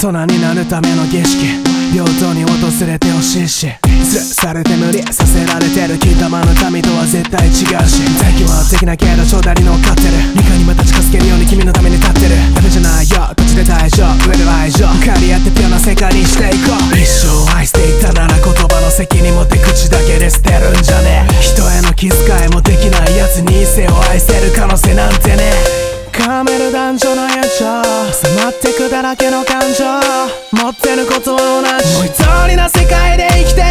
大人になるための儀式。平等に訪れてほしいしずされて無理させられてる貴玉の民とは絶対違うし。敵は敵なけど正代に乗っってる。床にまた近づけるように君のために立ってる。ダメじゃないよ。土地で大丈夫上で愛情。借り合ってピュアな世界にしていこう。一生愛していたなら言葉の責任も出口だけで捨てるんじゃねえ。人への気遣いもできない奴に異性を愛せる可能性なんてねカメラ男女の野鳥。収まってくだらけの感情持ってることは同じ。もう一人な世界で生きて